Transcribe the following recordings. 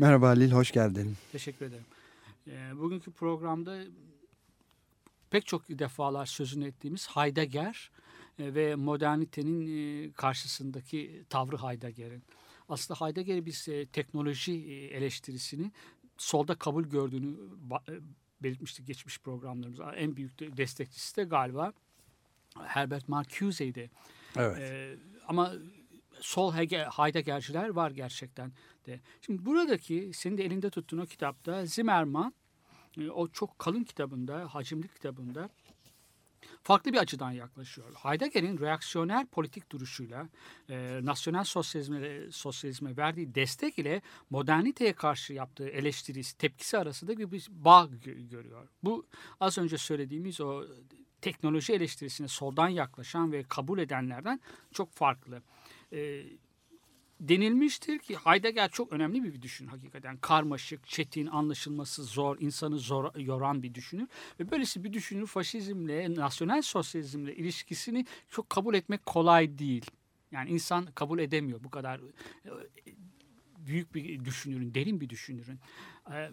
Merhaba Halil, hoş geldin. Teşekkür ederim. Ee, Bugünkü programda pek çok defalar sözünü ettiğimiz Heidegger e, ve modernitenin e, karşısındaki tavrı Heidegger'in. Aslında Heidegger'i biz e, teknoloji eleştirisini solda kabul gördüğünü belirtmiştik geçmiş programlarımızda. En büyük de- destekçisi de galiba Herbert Marcuse'ydi. Evet. Ee, ama sol Heideggerciler var gerçekten de. Şimdi buradaki senin de elinde tuttuğun o kitapta Zimmerman e, o çok kalın kitabında, hacimli kitabında farklı bir açıdan yaklaşıyor. Heidegger'in reaksiyoner politik duruşuyla e, nasyonel sosyalizme, sosyalizme verdiği destek ile moderniteye karşı yaptığı eleştirisi, tepkisi arasında bir, bir bağ gö- görüyor. Bu az önce söylediğimiz o teknoloji eleştirisine soldan yaklaşan ve kabul edenlerden çok farklı. E, denilmiştir ki Heidegger çok önemli bir düşünür hakikaten. Karmaşık, çetin, anlaşılması zor, insanı zor yoran bir düşünür. Ve böylesi bir düşünür faşizmle, nasyonel sosyalizmle ilişkisini çok kabul etmek kolay değil. Yani insan kabul edemiyor bu kadar e, büyük bir düşünürün, derin bir düşünürün. E,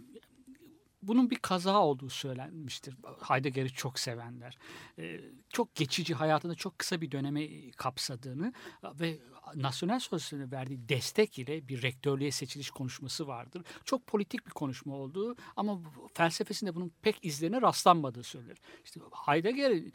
bunun bir kaza olduğu söylenmiştir. Heidegger'i çok sevenler. Ee, çok geçici hayatında çok kısa bir dönemi kapsadığını ve nasyonel sosyalizme verdiği destek ile bir rektörlüğe seçiliş konuşması vardır. Çok politik bir konuşma olduğu ama felsefesinde bunun pek izlerine rastlanmadığı söylenir. İşte Heidegger'i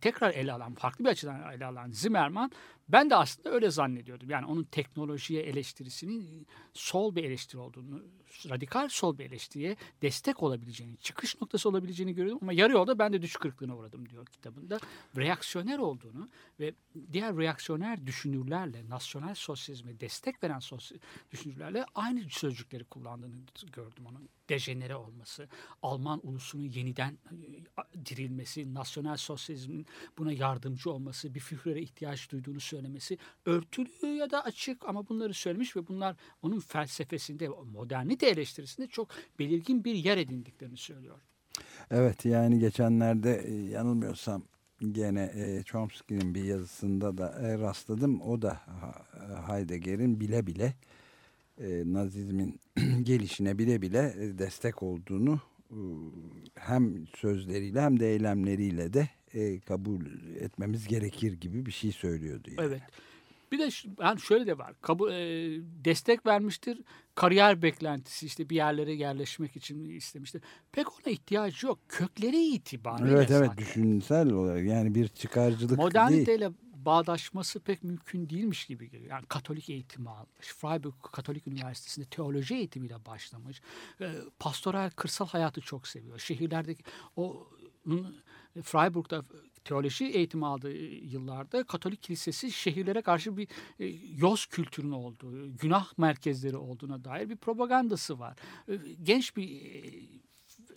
tekrar ele alan, farklı bir açıdan ele alan Zimmerman ben de aslında öyle zannediyordum. Yani onun teknolojiye eleştirisinin sol bir eleştiri olduğunu, radikal sol bir eleştiriye destek olabileceğini, çıkış noktası olabileceğini görüyordum. Ama yarı yolda ben de düş kırıklığına uğradım diyor kitabında. Reaksiyoner olduğunu ve diğer reaksiyoner düşünürlerle, nasyonel sosyalizme destek veren sosy- düşünürlerle aynı sözcükleri kullandığını gördüm onun. Dejenere olması, Alman ulusunun yeniden e, dirilmesi, nasyonel sosyalizmin buna yardımcı olması, bir Führer'e ihtiyaç duyduğunu söylemesi örtülü ya da açık ama bunları söylemiş ve bunlar onun felsefesinde, modernite eleştirisinde çok belirgin bir yer edindiklerini söylüyor. Evet yani geçenlerde e, yanılmıyorsam gene e, Chomsky'nin bir yazısında da e, rastladım. O da Heidegger'in bile bile e, Nazizmin gelişine bile bile e, destek olduğunu e, hem sözleriyle hem de eylemleriyle de e, kabul etmemiz gerekir gibi bir şey söylüyordu. Yani. Evet. Bir de yani şöyle de var. Kabul, e, destek vermiştir. Kariyer beklentisi işte bir yerlere yerleşmek için istemiştir. Pek ona ihtiyacı yok. Kökleri itibariyle Evet evet zaten. düşünsel olarak yani bir çıkarcılık değil. Moderniteyle bağdaşması pek mümkün değilmiş gibi geliyor. Yani Katolik eğitimi almış. Freiburg Katolik Üniversitesi'nde teoloji eğitimiyle başlamış. E, pastoral kırsal hayatı çok seviyor. Şehirlerdeki o Freiburg'da teoloji eğitimi aldığı yıllarda Katolik Kilisesi şehirlere karşı bir e, yoz kültürünün olduğu, günah merkezleri olduğuna dair bir propagandası var. E, Genç bir e,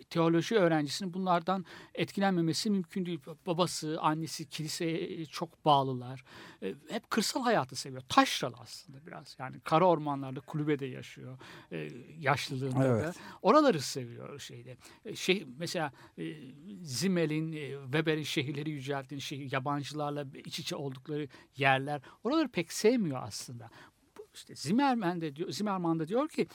teoloji öğrencisinin bunlardan etkilenmemesi mümkün değil. Babası, annesi kiliseye çok bağlılar. E, Hep kırsal hayatı seviyor. Taşralı aslında biraz. Yani kara ormanlarda kulübede yaşıyor. E, Yaşlılığında da. Evet. Oraları seviyor şeyde. E, Şey, mesela e, Zimmel'in, e, Weber'in şehirleri yücelttiğini, şehir, yabancılarla iç içe oldukları yerler. Oraları pek sevmiyor aslında. İşte Zimmerman de diyor, Zimmerman da diyor ki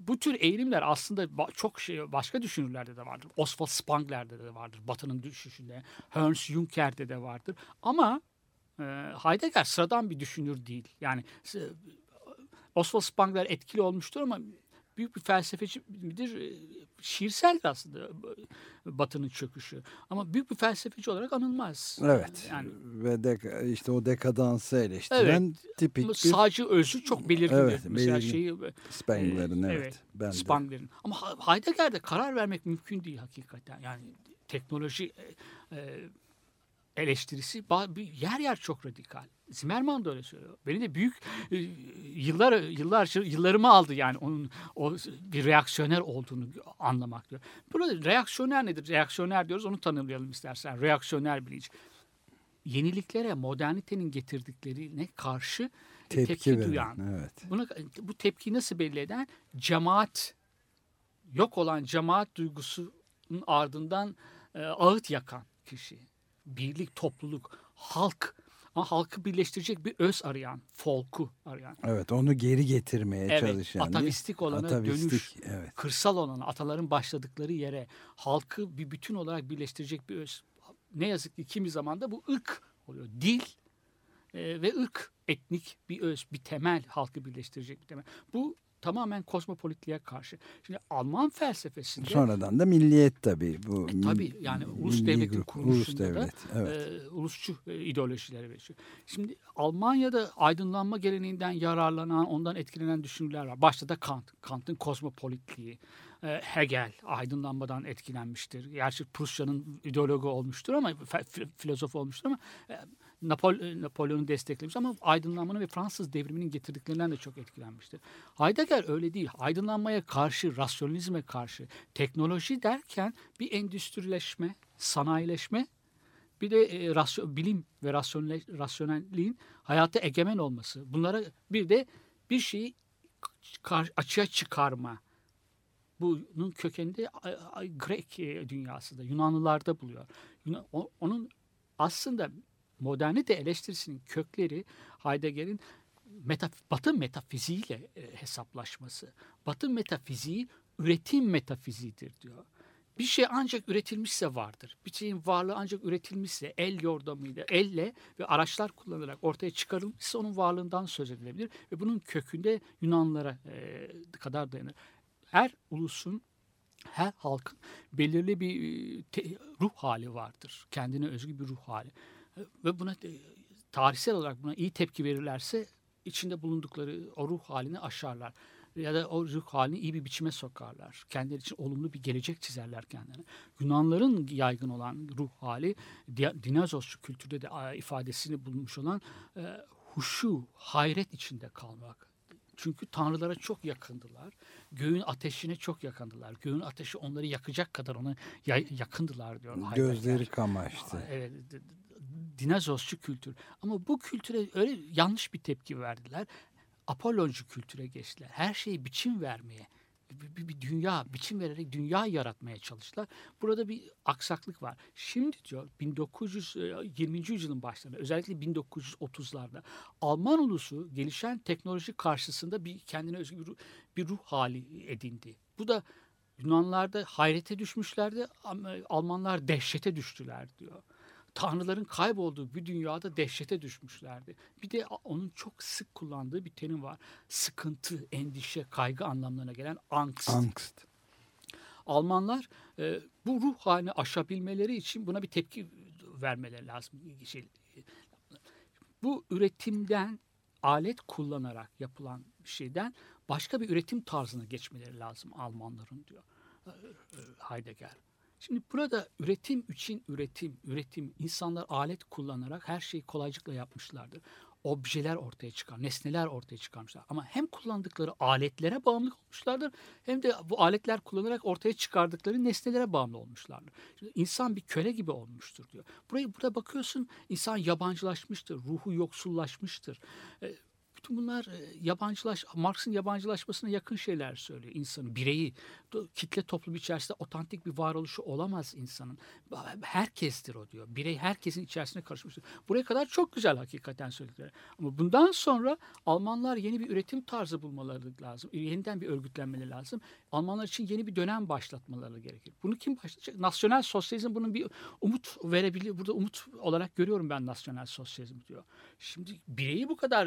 bu tür eğilimler aslında çok şey başka düşünürlerde de vardır. Oswald Spengler'de de vardır. Batı'nın düşüşünde. Ernst Junker'de de vardır. Ama e, Heidegger sıradan bir düşünür değil. Yani Oswald Spengler etkili olmuştur ama büyük bir felsefeci midir? E, Şiirseldir aslında Batı'nın çöküşü. Ama büyük bir felsefeci olarak anılmaz. Evet. Yani Ve de, işte o dekadansı eleştiren tipik bir sağcı özü çok belirgindir. Evet, Mesela belirgin. şeyi Spengler'in evet. evet, Ben. Spengler'in. Ama Heidegger'de karar vermek mümkün değil hakikaten. Yani teknoloji e, e, eleştirisi yer yer çok radikal. Zimmerman da öyle söylüyor. Beni de büyük e, yıllar yıllar yıllarımı aldı yani onun o bir reaksiyoner olduğunu anlamak diyor. Burada reaksiyoner nedir? Reaksiyoner diyoruz onu tanımlayalım istersen. Reaksiyoner bilinç. Yeniliklere, modernitenin getirdiklerine karşı Tepki, tepki veren, duyan, Evet. Buna, bu tepkiyi nasıl belli eden? Cemaat, yok olan cemaat duygusunun ardından e, ağıt yakan kişi. Birlik, topluluk, halk. Ama halkı birleştirecek bir öz arayan, folku arayan. Evet onu geri getirmeye Evet, çalışan. atavistik olana Atavistik, dönüş. Evet. Kırsal olana, ataların başladıkları yere, halkı bir bütün olarak birleştirecek bir öz. Ne yazık ki kimi zaman da bu ırk oluyor. Dil e, ve ırk, etnik bir öz, bir temel halkı birleştirecek bir temel. Bu tamamen kozmopolitliğe karşı. Şimdi Alman felsefesinde Sonradan da milliyet tabii. Bu E, tabii, yani ulus devletin kuruluşunda ulus da, devlet. Evet. e, ulusçu e, ideolojilere veriyor. Şimdi Almanya'da aydınlanma geleneğinden yararlanan, ondan etkilenen düşünürler var. Başta da Kant, Kant'ın kozmopolitliği. E, Hegel aydınlanmadan etkilenmiştir. Gerçi Prusya'nın ideologu olmuştur ama filozof olmuştur ama Napol e, Napolyon'u desteklemiş ama aydınlanmanın ve Fransız devriminin getirdiklerinden de çok etkilenmiştir. Heidegger öyle değil. Aydınlanmaya karşı, rasyonalizme karşı, teknoloji derken bir endüstrileşme, sanayileşme bir de e, rasyo- bilim ve rasyonel- rasyonelliğin hayata egemen olması. Bunlara bir de bir şeyi açığa çıkarma. Bunun kökeninde Grek e, dünyasında, Yunanlılarda buluyor. Onun aslında modernite eleştirisinin kökleri Heidegger'in metaf Batı metafiziğiyle e, hesaplaşması. Batı metafiziği üretim metafiziğidir diyor. Bir şey ancak üretilmişse vardır. Bir şeyin varlığı ancak üretilmişse el yordamıyla, elle ve araçlar kullanılarak ortaya çıkarılmışsa onun varlığından söz edilebilir. Ve bunun kökünde Yunanlara e, kadar dayanır. Her ulusun, her halkın belirli bir e, te- ruh hali vardır. Kendine özgü bir ruh hali. Ve buna tarihsel olarak buna iyi tepki verirlerse içinde bulundukları o ruh halini aşarlar. Ya da o ruh halini iyi bir biçime sokarlar. Kendileri için olumlu bir gelecek çizerler kendilerine. Yunanların yaygın olan ruh hali Di- dinozorsu kültürde de ifadesini bulmuş olan e, huşu, hayret içinde kalmak. Çünkü tanrılara çok yakındılar. Göğün ateşine çok yakındılar. Göğün ateşi onları yakacak kadar ona ya- yakındılar diyor. Gözleri kamaştı. Evet, d- d- dinozorcu kültür. Ama bu kültüre öyle yanlış bir tepki verdiler. Apolloncu kültüre geçtiler. Her şeyi biçim vermeye, bir, bir- bir dünya, biçim vererek dünya yaratmaya çalıştılar. Burada bir aksaklık var. Şimdi diyor 1920. yüzyılın başlarında özellikle 1930'larda Alman ulusu gelişen teknoloji karşısında bir kendine özgü bir ruh, bir ruh hali edindi. Bu da Yunanlarda hayrete düşmüşlerdi ama Almanlar dehşete düştüler diyor. Tanrıların kaybolduğu bir dünyada dehşete düşmüşlerdi. Bir de onun çok sık kullandığı bir terim var. Sıkıntı, endişe, kaygı anlamlarına gelen angst. Angst. Almanlar e, bu ruh halini aşabilmeleri için buna bir tepki vermeleri lazım. Şey, bu üretimden alet kullanarak yapılan şeyden başka bir üretim tarzına geçmeleri lazım Almanların diyor e, e, Heidegger. Şimdi burada üretim için üretim, üretim insanlar alet kullanarak her şeyi kolaycılıkla yapmışlardır. Objeler ortaya çıkar, nesneler ortaya çıkarmışlar. Ama hem kullandıkları aletlere bağımlı olmuşlardır hem de bu aletler kullanarak ortaya çıkardıkları nesnelere bağımlı olmuşlardır. Şimdi insan bir köle gibi olmuştur diyor. Burayı burada bakıyorsun insan yabancılaşmıştır, ruhu yoksullaşmıştır. E, bütün bunlar e, yabancılaş, Marx'ın yabancılaşmasına yakın şeyler söylüyor insanın, bireyi. Kitle toplum içerisinde otantik bir varoluşu olamaz insanın. Herkestir o diyor. Birey herkesin içerisine karışmıştır. Buraya kadar çok güzel hakikaten söyledikleri. Ama bundan sonra Almanlar yeni bir üretim tarzı bulmaları lazım. Yeniden bir örgütlenmeleri lazım. Almanlar için yeni bir dönem başlatmaları gerekir. Bunu kim başlatacak? Nasyonel sosyalizm bunun bir umut verebilir. Burada umut olarak görüyorum ben nasyonel sosyalizm diyor. Şimdi bireyi bu kadar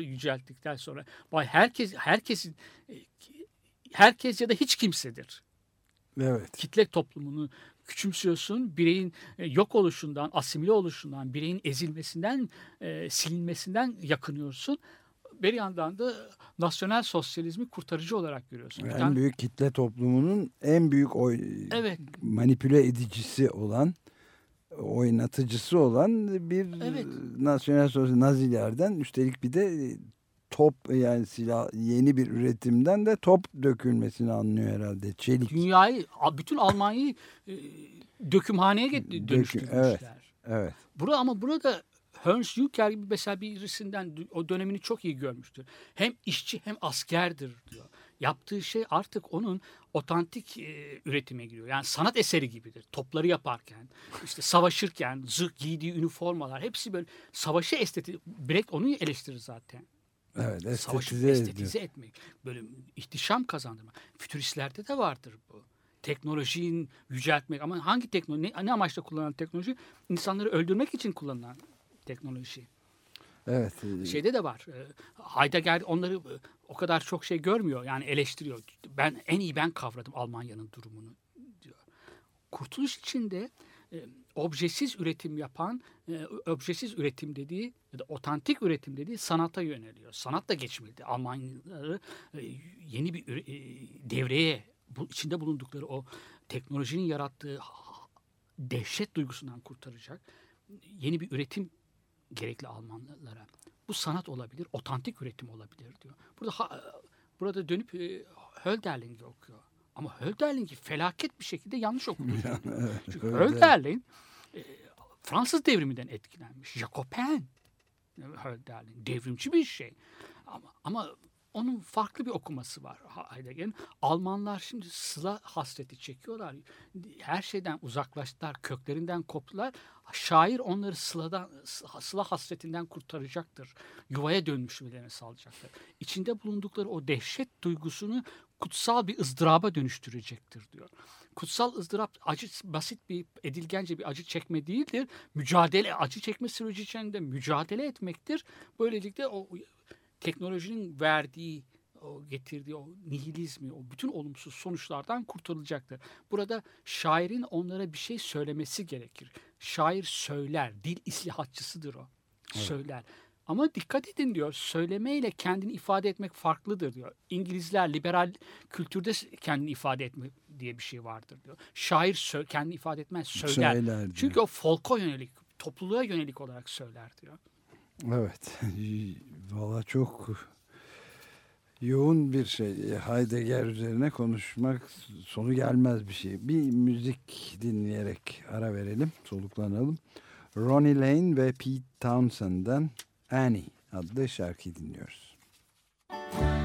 yücelttikten sonra vay herkes herkesin e, herkes ya da hiç kimsedir. Evet. Kitle toplumunu küçümsüyorsun. Bireyin e, yok oluşundan, asimile oluşundan, bireyin ezilmesinden, e, silinmesinden yakınıyorsun. Bir yandan da nasyonel sosyalizmi kurtarıcı olarak görüyorsun. Bir En tane- büyük kitle toplumunun en büyük oy, Evet. manipüle edicisi olan oynatıcısı olan bir Evet. nasyonel sosyal nazilerden üstelik bir de top yani silah yeni bir üretimden de top dökülmesini anlıyor herhalde. Çelik. Dünyayı, bütün Almanya'yı e, dökümhaneye Döküm- dönüştürmüşler. evet. Evet. Burada ama burada Ernst Jucker gibi mesela birisinden o dönemini çok iyi görmüştür. Hem işçi hem askerdir diyor. Yaptığı şey artık onun otantik e, üretime giriyor. Yani sanat eseri gibidir. Topları yaparken, işte savaşırken, zırh giydiği üniformalar hepsi böyle savaşı esteti. Brecht onu eleştirir zaten. Evet. Savaşı Estetize ediyor. etmek. Böyle ihtişam kazandırmak. Fütüristlerde de vardır bu. Teknolojiyi yüceltmek ama hangi teknoloji, ne, ne amaçla kullanılan teknoloji? İnsanları öldürmek için kullanılan teknoloji. Evet. Şeyde de var. e, Heidegger onları e, o kadar çok şey görmüyor. Yani eleştiriyor. Ben en iyi ben kavradım Almanya'nın durumunu diyor. Kurtuluş içinde e, objesiz üretim yapan, e, objesiz üretim dediği ya da otantik üretim dediği sanata yöneliyor. Sanat da geçmedi. Almanyaları e, yeni bir e, devreye bu içinde bulundukları o teknolojinin yarattığı dehşet duygusundan kurtaracak yeni bir üretim gerekli Almanlara. Bu sanat olabilir, otantik üretim olabilir diyor. Burada ha- burada dönüp e, Hölderlin'i okuyor. Ama Hölderlin'i felaket bir şekilde yanlış okudu. Çünkü Hölder- Hölderlin e, Fransız devriminden etkilenmiş. Jacobin Hölderlin devrimci bir şey. Ama, ama onun farklı bir okuması var Heidegger'in. Almanlar şimdi sıla hasreti çekiyorlar. Her şeyden uzaklaştılar, köklerinden koptular. Şair onları sıladan, sıla hasretinden kurtaracaktır. Yuvaya dönmüşlerini sağlayacaktır. İçinde bulundukları o dehşet duygusunu kutsal bir ızdıraba dönüştürecektir diyor. Kutsal ızdırap acı basit bir edilgence bir acı çekme değildir. Mücadele acı çekme süreci içinde mücadele etmektir. Böylelikle o teknolojinin verdiği o getirdiği o nihilizmi, o bütün olumsuz sonuçlardan kurtulacaktır. Burada şairin onlara bir şey söylemesi gerekir. Şair söyler, dil islihatçısıdır o. Söyler. Ama dikkat edin diyor, söylemeyle kendini ifade etmek farklıdır diyor. İngilizler liberal kültürde kendini ifade etme diye bir şey vardır diyor. Şair kendini ifade etmez, söyler. Söyler diyor. Çünkü o folka yönelik, topluluğa yönelik olarak söyler diyor. Evet. Valla çok yoğun bir şey. Heidegger üzerine konuşmak sonu gelmez bir şey. Bir müzik dinleyerek ara verelim, soluklanalım. Ronnie Lane ve Pete Townsend'den Annie adlı şarkıyı dinliyoruz. Old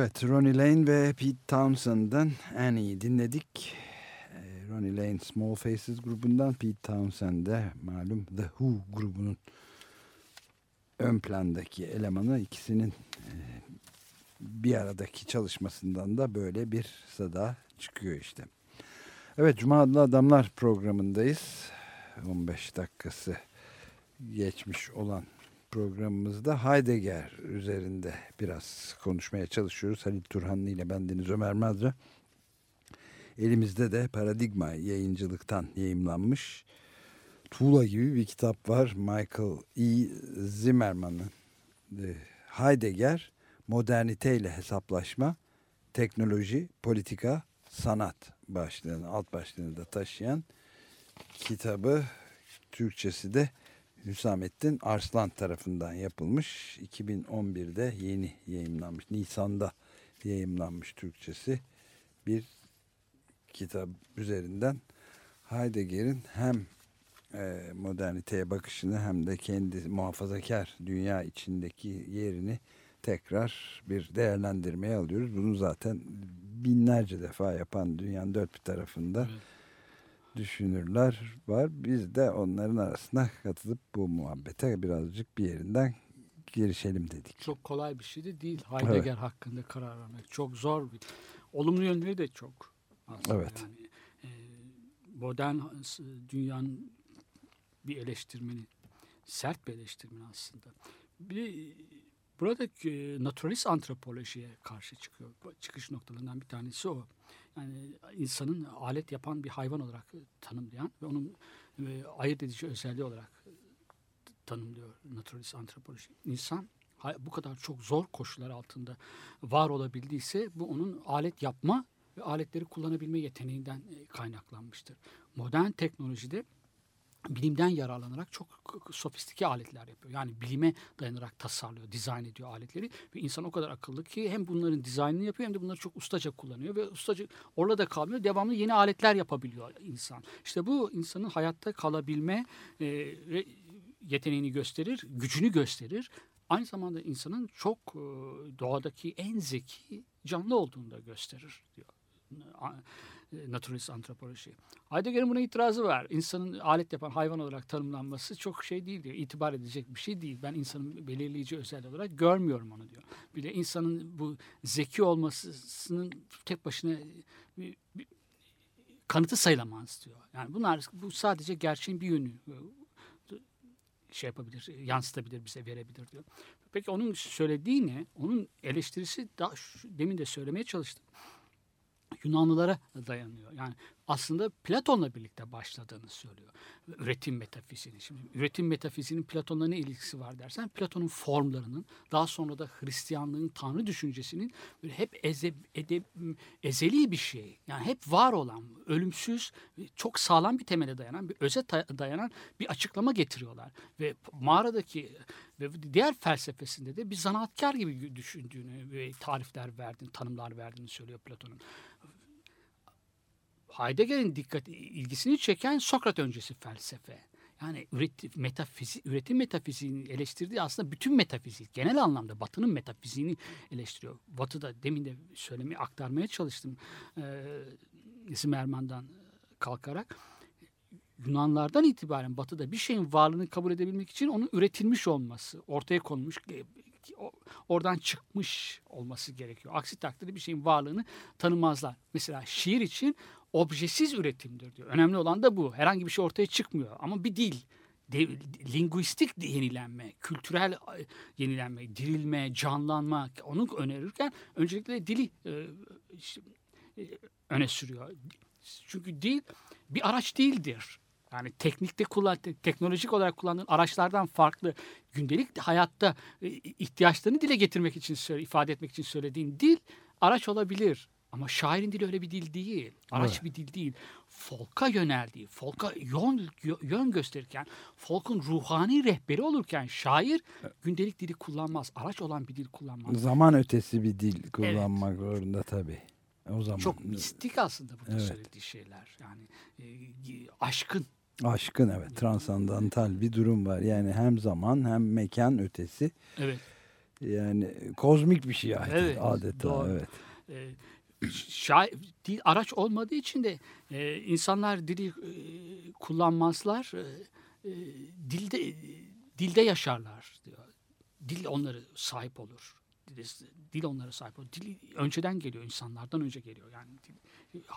Evet, Ronnie Lane ve Pete Townsend'dan Annie'yi dinledik. Ee, Ronnie Lane Small Faces grubundan, Pete Townsend de malum The Who grubunun ön plandaki elemanı ikisinin e, bir aradaki çalışmasından da böyle bir sada çıkıyor işte. Evet, Cuma Adlı Adamlar programındayız. 15 dakikası geçmiş olan programımızda Heidegger üzerinde biraz konuşmaya çalışıyoruz. Halil Turhanlı ile bendeniz Ömer Madra. Elimizde de Paradigma yayıncılıktan yayımlanmış Tuğla gibi bir kitap var. Michael E. Zimmerman'ın e, Heidegger Moderniteyle Hesaplaşma, Teknoloji, Politika, Sanat başlığını, alt başlığını da taşıyan kitabı Türkçesi de Hüsamettin Arslan tarafından yapılmış. 2011'de yeni yayımlanmış. Nisan'da yayımlanmış Türkçesi bir kitap üzerinden Heidegger'in hem e, moderniteye bakışını hem de kendi muhafazakar dünya içindeki yerini tekrar bir değerlendirmeye alıyoruz. Bunu zaten binlerce defa yapan dünyanın dört bir tarafında Evet. Düşünürler var. Biz de onların arasına katılıp bu muhabbete birazcık bir yerinden girişelim dedik. Çok kolay bir şey de değil. Heidegger hakkında karar vermek çok zor bir. Olumlu yönleri de çok. Aslında Evet. Yani, e, modern dünyanın bir eleştirmeni, sert bir eleştirmeni aslında. Bir buradaki e, naturalist antropolojiye karşı çıkıyor. Çıkış noktalarından bir tanesi o. Yani insanın alet yapan bir hayvan olarak tanımlayan ve onun e, ayırt edici özelliği olarak tanımlıyor naturalist antropoloji. İnsan bu kadar çok zor koşullar altında var olabildiyse bu onun alet yapma ve aletleri kullanabilme yeteneğinden e, kaynaklanmıştır. Modern teknolojide bilimden yararlanarak çok sofistike aletler yapıyor. Yani bilime dayanarak tasarlıyor, dizayn ediyor aletleri ve insan o kadar akıllı ki hem bunların dizaynını yapıyor hem de bunları çok ustaca kullanıyor ve ustaca orada da kalmıyor. Devamlı yeni aletler yapabiliyor insan. İşte bu insanın hayatta kalabilme e, yeteneğini gösterir, gücünü gösterir. Aynı zamanda insanın çok e, doğadaki en zeki canlı olduğunu da gösterir diyor. E, Naturalist antropoloji. Heidegger'in buna itirazı var. İnsanın alet yapan hayvan olarak tanımlanması çok şey değil diyor. İtibar edecek bir şey değil. Ben insanın belirleyici özelliği olarak görmüyorum onu diyor. Bir de insanın bu zeki olmasının tek başına bir, bir kanıtı sayılamaz diyor. Yani bunlar bu sadece gerçeğin bir yönü e, şey yapabilir, yansıtabilir, bize verebilir diyor. Peki onun söylediği ne? Onun eleştirisi daha şu- demin de söylemeye çalıştım. Yunanlılara dayanıyor. Yani aslında Platon'la birlikte başladığını söylüyor. Üretim metafiziğini. Şimdi üretim metafiziğinin Platon'la ne ilgisi var dersen Platon'un formlarının daha sonra da Hristiyanlığın tanrı düşüncesinin böyle hep eze, ede, ezeli bir şey. Yani hep var olan, ölümsüz, çok sağlam bir temele dayanan, bir öze dayanan bir açıklama getiriyorlar. Ve mağaradaki ve diğer felsefesinde de bir zanaatkar gibi düşündüğünü tarifler verdiğini, tanımlar verdiğini söylüyor Platon'un. Heidegger'in dikkat ilgisini çeken Sokrat öncesi felsefe. Yani üretim, metafizik, üretim metafiziğini eleştirdiği aslında bütün metafizik, genel anlamda Batı'nın metafiziğini eleştiriyor. Batı'da demin de söylemeyi aktarmaya çalıştım e, Zimmerman'dan kalkarak. Yunanlardan itibaren Batı'da bir şeyin varlığını kabul edebilmek için onun üretilmiş olması, ortaya konmuş, oradan çıkmış olması gerekiyor. Aksi takdirde bir şeyin varlığını tanımazlar. Mesela şiir için objesiz üretimdir diyor. Önemli olan da bu. Herhangi bir şey ortaya çıkmıyor ama bir dil, de, linguistik yenilenme, kültürel e, yenilenme, dirilme, canlanma onu önerirken öncelikle dili e, işte, e, öne sürüyor. Çünkü dil bir araç değildir. Yani teknikte kullan, te- teknolojik olarak kullandığın araçlardan farklı. Gündelik hayatta e, ihtiyaçlarını dile getirmek için ifade etmek için söylediğin dil araç olabilir. Ama şairin dili öyle bir dil değil. Araç Evet. bir dil değil. Folka yöneldiği, folka yön, yön gösterirken, folkun ruhani rehberi olurken şair gündelik dili kullanmaz. Araç olan bir dil kullanmaz. Zaman ötesi bir dil kullanmak zorunda tabii. O zaman Çok mistik aslında burada Evet. söylediği şeyler. Yani e, aşkın aşkın evet transandantal bir durum var. Yani hem zaman hem mekan ötesi Evet. Yani kozmik bir şey Evet, adeta. doğru. Evet. e, şa- dil araç olmadığı için de e, insanlar dili e, kullanmazlar. E, e, dilde dilde yaşarlar diyor. Dil onları sahip olur. Dil, dil onlara sahip olur. Dil önceden geliyor insanlardan önce geliyor yani dil,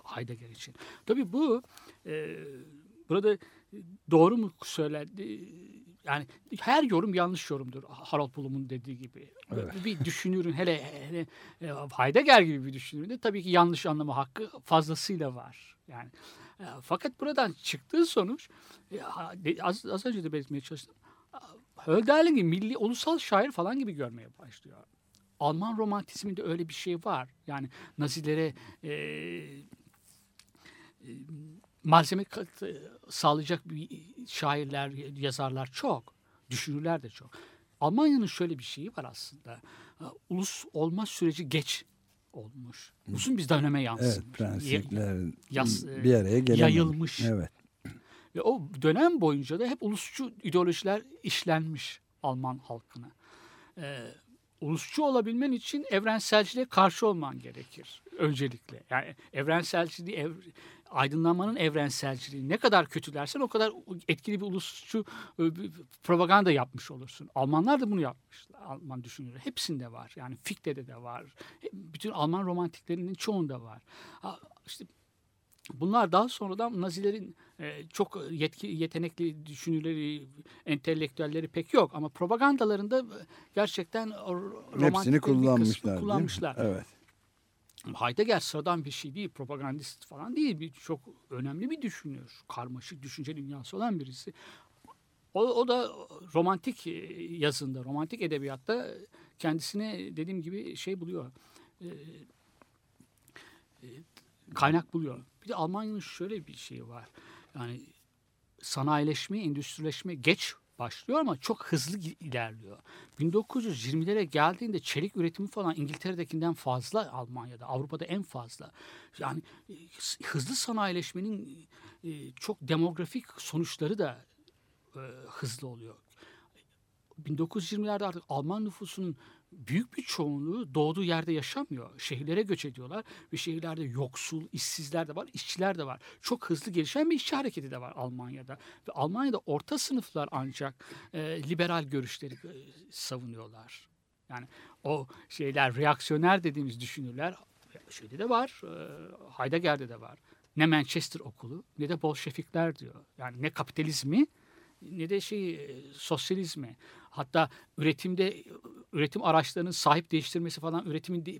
Heidegger için. Tabii bu e, burada doğru mu söylendi? Yani her yorum yanlış yorumdur. Harold Bloom'un dediği gibi. Evet. Bir düşünürün hele, hele e, Heidegger gibi bir düşünürün de tabii ki yanlış anlama hakkı fazlasıyla var. Yani e, fakat buradan çıktığı sonuç e, az, az önce de belirtmeye çalıştım. Hölderlin'i milli ulusal şair falan gibi görmeye başlıyor. Alman romantizminde öyle bir şey var. Yani Nazilere e, e, malzeme e, sağlayacak bir şairler, yazarlar çok. Düşünürler de çok. Almanya'nın şöyle bir şeyi var aslında. E, Ulus olma süreci geç olmuş. Uzun bir döneme Evet yansımış. Ya- prensipler yas- e, bir araya gelememiş. yayılmış. Evet. Ve o dönem boyunca da hep ulusçu ideolojiler işlenmiş Alman halkına. Ee, ulusçu olabilmen için evrenselciliğe karşı olman gerekir öncelikle. Yani evrenselciliği, ev, aydınlanmanın evrenselciliği ne kadar kötülersen o kadar etkili bir ulusçu bir propaganda yapmış olursun. Almanlar da bunu yapmışlar. Alman düşünürler. Hepsinde var. Yani Fichte'de de var. Bütün Alman romantiklerinin çoğunda var. İşte Bunlar daha sonradan Nazilerin e, çok yetki, yetenekli düşünürleri, entelektüelleri pek yok ama propagandalarında gerçekten kısmını kullanmışlar. mi? kullanmışlar. Evet. Heidegger sıradan bir şey değil, propagandist falan değil. Bir, çok önemli bir düşünür. Karmaşık düşünce dünyası olan birisi. O, o da romantik e, yazında, romantik edebiyatta kendisine dediğim gibi şey buluyor. E, e, kaynak buluyor. Bir de Almanya'nın şöyle bir şeyi var. Yani sanayileşme, endüstrileşme geç başlıyor ama çok hızlı ilerliyor. 1920'lere geldiğinde çelik üretimi falan İngiltere'dekinden fazla Almanya'da, Avrupa'da en fazla. Yani e, hızlı sanayileşmenin e, çok demografik sonuçları da e, hızlı oluyor. 1920'lerde artık Alman nüfusunun büyük bir çoğunluğu doğduğu yerde yaşamıyor. Şehirlere göç ediyorlar ve şehirlerde yoksul, işsizler de var, işçiler de var. Çok hızlı gelişen bir işçi hareketi de var Almanya'da. Ve Almanya'da orta sınıflar ancak e, liberal görüşleri e, savunuyorlar. Yani o şeyler reaksiyoner dediğimiz düşünürler şeyde de var, e, Heidegger'de de var. Ne Manchester okulu ne de Bolşevikler diyor. Yani ne kapitalizmi ne de şey e, sosyalizmi. Hatta üretimde üretim araçlarının sahip değiştirmesi falan üretimin de-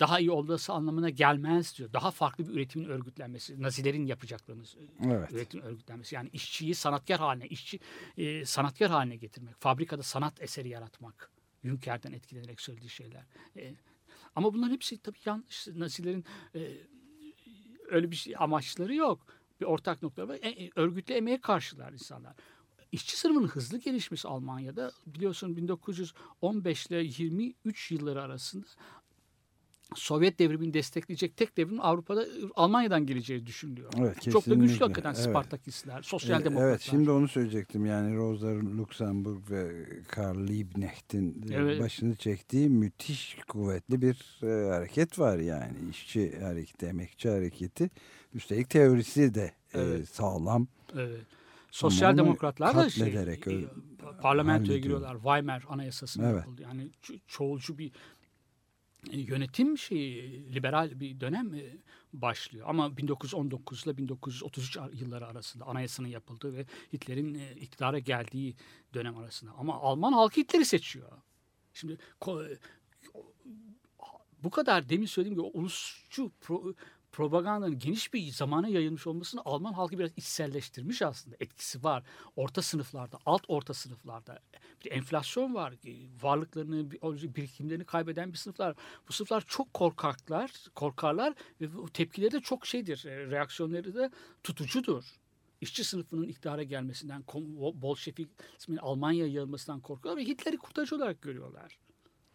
daha iyi olması anlamına gelmez diyor. Daha farklı bir üretimin örgütlenmesi, Nazilerin yapacaklarını Evet. üretim örgütlenmesi. Yani işçiyi sanatkar haline, işçi e, sanatkar haline getirmek, fabrikada sanat eseri yaratmak. Junker'den etkilenerek söylediği şeyler. E, ama bunların hepsi tabii yanlış. Nazilerin e, öyle bir şey amaçları yok. Bir ortak nokta var. E, e, örgütlü emeğe karşılar insanlar. İşçi sınıfının hızlı gelişmesi Almanya'da biliyorsun 1915 ile 23 yılları arasında Sovyet devrimini destekleyecek tek devrim Avrupa'da Almanya'dan geleceği düşünülüyor. Evet, Çok da güçlü hakikaten Evet. Spartakistler, sosyal Ee, demokratlar. Evet şimdi onu söyleyecektim yani Rosa Luxemburg ve Karl Liebknecht'in e, Evet. başını çektiği müthiş kuvvetli bir e, hareket var yani işçi hareketi, emekçi hareketi. Üstelik teorisi de e, Evet. sağlam. Evet. Sosyal demokratlar da şey, öyle- parlamentoya hallediyor. giriyorlar. Weimar Anayasası'na Evet. yapıldı. Yani ço- çoğulcu bir e, yönetim şeyi, liberal bir dönem e, başlıyor. Ama 1919 ile 1933 ar- yılları arasında anayasanın yapıldığı ve Hitler'in e, iktidara geldiği dönem arasında. Ama Alman halkı Hitler'i seçiyor. Şimdi bu kadar demin söylediğim gibi ulusçu pro- propagandanın geniş bir zamana yayılmış olmasını Alman halkı biraz içselleştirmiş aslında. Etkisi var. Orta sınıflarda, alt orta sınıflarda bir enflasyon var. E, Varlıklarını, bir- birikimlerini kaybeden bir sınıflar. Bu sınıflar çok korkaklar, korkarlar ve bu tepkileri de çok şeydir. e, Reaksiyonları da tutucudur. İşçi sınıfının iktidara gelmesinden, Bolşevikizmin Almanya'ya yayılmasından korkuyorlar ve Hitler'i kurtarıcı olarak görüyorlar.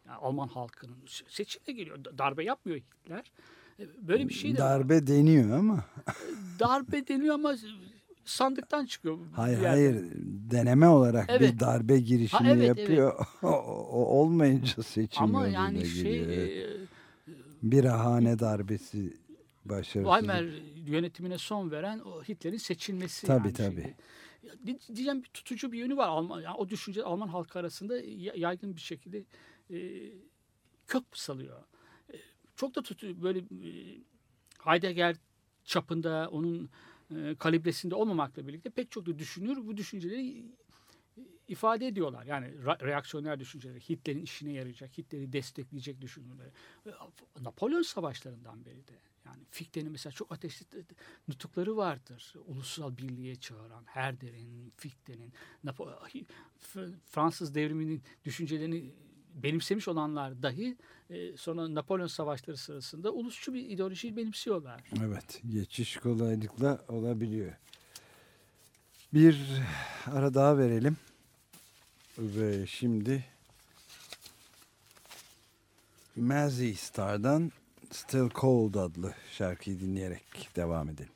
Yani Alman halkının Se- seçimle geliyor. Da- Darbe yapmıyor Hitler. Böyle bir şey de var. Darbe deniyor ama Darbe deniyor ama sandıktan çıkıyor. bir Hayır hayır deneme olarak bir Evet. darbe girişimi evet, yapıyor. O olmayınca seçim Ama yani şey. Evet. e, bir ahane darbesi başarısız. Weimar yönetimine son veren o Hitler'in seçilmesi. Tabii, yani tabii. di- Diyeceğim bir tutucu bir yönü var. Alman, yani o düşünce Alman halkı arasında ya- yaygın bir şekilde e, kök salıyor. E, çok da tutu böyle e, Heidegger çapında onun e, kalibresinde olmamakla birlikte pek çok da düşünür bu düşünceleri ifade ediyorlar. Yani reaksiyoner düşünceleri, Hitler'in işine yarayacak, Hitler'i destekleyecek düşünceleri. E, Napolyon savaşlarından beri de yani Fichte'nin mesela çok ateşli nutukları vardır. Ulusal birliğe çağıran Herder'in, Fichte'nin, Fransız devriminin düşüncelerini benimsemiş olanlar dahi e, sonra Napolyon savaşları sırasında ulusçu bir ideolojiyi benimsiyorlar. Evet geçiş kolaylıkla olabiliyor. Bir ara daha verelim. Ve şimdi Mazzy Star'dan Still Cold adlı şarkıyı dinleyerek devam edelim.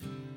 You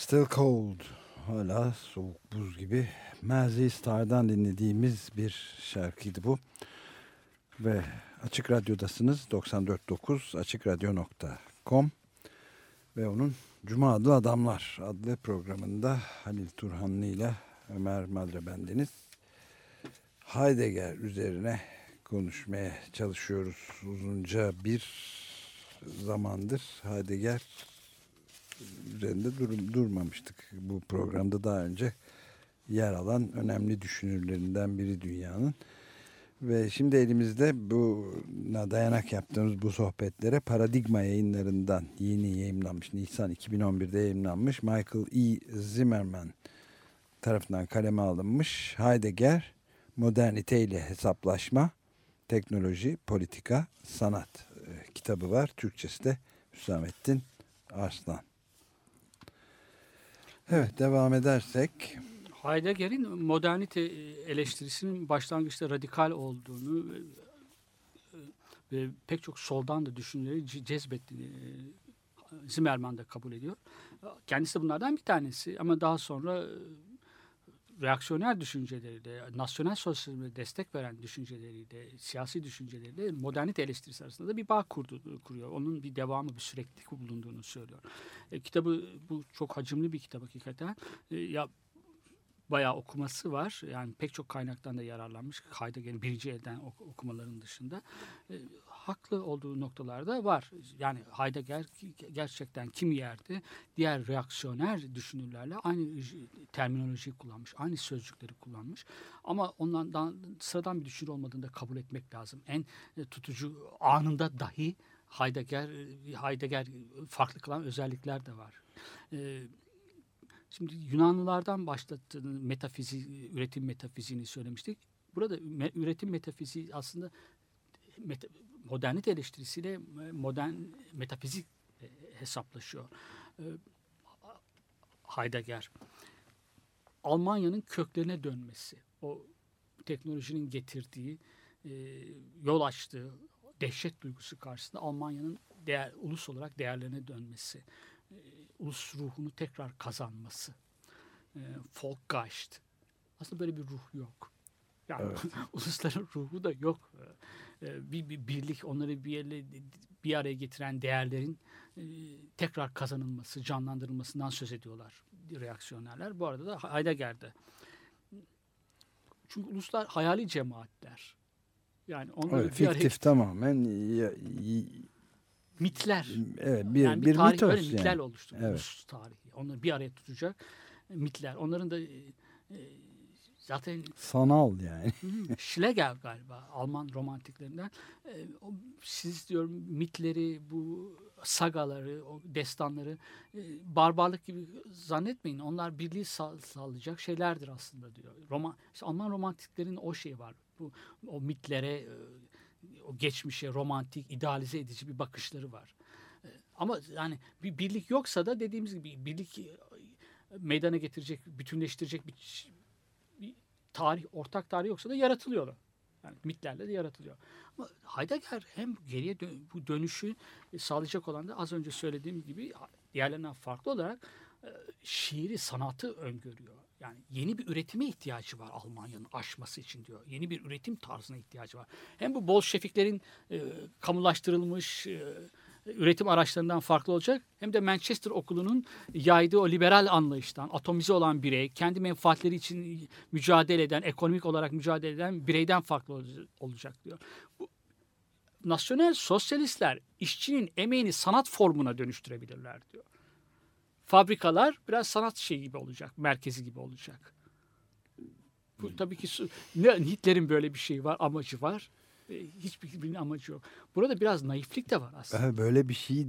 Still Cold. Hala soğuk buz gibi. Mazzy Star'dan dinlediğimiz bir şarkıydı bu. Ve Açık Radyo'dasınız. 94.9 açıkradyo.com ve onun Cuma Adlı Adamlar adlı programında Halil Turhanlı ile Ömer Madre bendeniz Heidegger üzerine konuşmaya çalışıyoruz uzunca bir zamandır Heidegger üzerinde dur, durmamıştık. Bu programda daha önce yer alan önemli düşünürlerinden biri dünyanın. Ve şimdi elimizde buna dayanak yaptığımız bu sohbetlere Paradigma yayınlarından yeni yayınlanmış, Nisan 2011'de yayınlanmış Michael E. Zimmerman tarafından kaleme alınmış Heidegger, Modernite ile Hesaplaşma, Teknoloji, Politika, Sanat e, kitabı var. Türkçesi de Hüsamettin Arslan. Evet devam edersek Heidegger'in modernite eleştirisinin başlangıçta radikal olduğunu ve, ve pek çok soldan da düşünceleri ce- cezbettiğini e, Zimmerman da kabul ediyor. Kendisi de bunlardan bir tanesi ama daha sonra e, reaksiyoner düşünceleriyle, nasyonel sosyalizme destek veren düşünceleriyle, siyasi düşünceleriyle modernite eleştirisi arasında da bir bağ kurdu, kuruyor. Onun bir devamı, bir süreklilik bulunduğunu söylüyor. E, kitabı bu çok hacimli bir kitap hakikaten. E, ya bayağı okuması var. Yani pek çok kaynaktan da yararlanmış. Heidegger'in birinci elden ok- okumaların dışında. E, haklı olduğu noktalarda var. Yani Heidegger gerçekten kimi yerde diğer reaksiyoner düşünürlerle aynı terminolojiyi kullanmış. Aynı sözcükleri kullanmış. Ama ondan sıradan bir düşünür olmadığını da kabul etmek lazım. En e, tutucu anında dahi Heidegger, Heidegger farklı kılan özellikler de var. E, Şimdi Yunanlılardan başlattığını metafizi, üretim metafiziğini söylemiştik. Burada üretim metafiziği aslında meta, modernite eleştirisiyle modern metafizik e, hesaplaşıyor. E, Heidegger. Almanya'nın köklerine dönmesi, o teknolojinin getirdiği, e, yol açtığı dehşet duygusu karşısında Almanya'nın değer, ulus olarak değerlerine dönmesi, e, ulus ruhunu tekrar kazanması, e, Volkgeist. Aslında böyle bir ruh yok. Yani ulusların ruhu da yok. E, bir, bir birlik, onları bir yerle bir araya getiren değerlerin e, tekrar kazanılması, canlandırılmasından söz ediyorlar reaksiyonerler. Bu arada da Heidegger'de. Çünkü uluslar hayali cemaatler. Yani onları evet, bir araya fiktif tamamen mitler. evet, bir, yani bir, bir tarih mitos böyle mitler yani. oluştu. Evet. Tarihi. Onları bir araya tutacak mitler. Onların da e, e, zaten Sanal yani. Schlegel galiba Alman romantiklerinden. E, o, siz diyorum mitleri, bu sagaları, o destanları e, barbarlık gibi zannetmeyin. Onlar birliği sağ, sağlayacak şeylerdir aslında diyor. Roma, işte Alman romantiklerin o şeyi var. Bu o mitlere, e, o geçmişe romantik, idealize edici bir bakışları var. E, ama yani bir birlik yoksa da dediğimiz gibi birlik e, meydana getirecek, bütünleştirecek bir bir tarih, ortak tarih yoksa da yaratılıyor. Yani mitlerle de yaratılıyor. Ama Heidegger hem geriye dö- bu dönüşü sağlayacak olan da az önce söylediğim gibi diğerlerinden farklı olarak e, şiiri, sanatı öngörüyor. Yani yeni bir üretime ihtiyacı var Almanya'nın aşması için diyor. Yeni bir üretim tarzına ihtiyacı var. Hem bu Bolşeviklerin e, kamulaştırılmış e, üretim araçlarından farklı olacak. Hem de Manchester okulunun yaydığı o liberal anlayıştan, atomize olan birey, kendi menfaatleri için mücadele eden, ekonomik olarak mücadele eden bireyden farklı ol- olacak diyor. Bu, nasyonel sosyalistler işçinin emeğini sanat formuna dönüştürebilirler diyor. Fabrikalar biraz sanat şeyi gibi olacak, merkezi gibi olacak. Bu tabii ki ne Hitler'in böyle bir şeyi var, amacı var. E, Hiçbirinin amacı yok. Burada biraz naiflik de var aslında. Böyle bir şey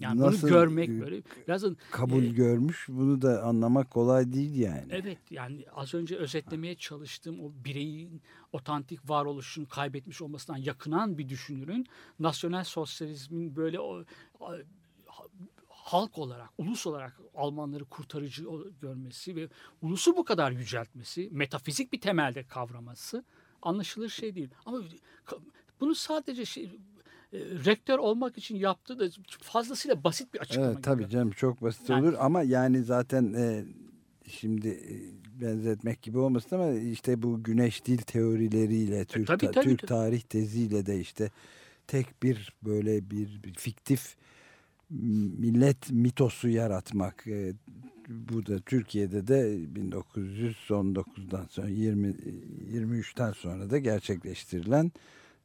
Yani nasıl bunu görmek böyle biraz kabul e, görmüş bunu da anlamak kolay değil yani. Evet yani az önce özetlemeye çalıştığım o bireyin otantik varoluşunu kaybetmiş olmasından yakınan bir düşünürün nasyonel sosyalizmin böyle o, halk olarak, ulus olarak Almanları kurtarıcı görmesi ve ulusu bu kadar yüceltmesi, metafizik bir temelde kavraması anlaşılır şey değil. Ama bunu sadece şey rektör olmak için yaptığı da fazlasıyla basit bir açıklama. Evet, tabii gibi. canım çok basit Yani- olur ama yani zaten e, şimdi e, benzetmek gibi olmasın ama işte bu güneş dil teorileriyle Türk, tabii, ta- tabii, Türk tabii. tarih teziyle de işte tek bir böyle bir, bir fiktif millet mitosu yaratmak. E, bu da Türkiye'de de 1919'dan sonra 20 23'ten sonra da gerçekleştirilen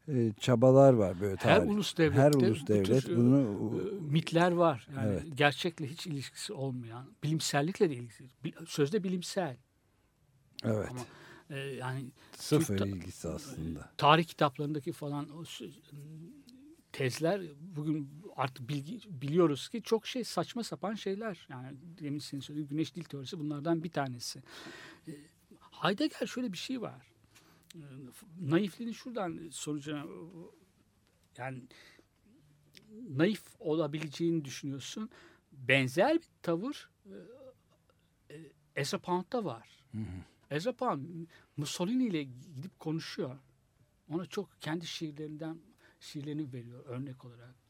e, çabalar var böyle Her tarih. ulus devlette Her ulus devlet tür, e, bunu e, mitler var. Yani Evet. gerçekle hiç ilişkisi olmayan, bilimsellikle de ilgisi. Sözde bilimsel. evet Ama e, yani sıfır Türk- ilgisi aslında. tarih kitaplarındaki falan o tezler bugün artık bilgi, biliyoruz ki çok şey saçma sapan şeyler. Yani demin senin söylediğin güneş dil teorisi bunlardan bir tanesi. E, Heidegger şöyle bir şey var. E, Naifliğini şuradan sonucuna yani naif olabileceğini düşünüyorsun. Benzer bir tavır e, e, var. Pound Mussolini ile gidip konuşuyor. Ona çok kendi şiirlerinden şiirlerini veriyor örnek olarak.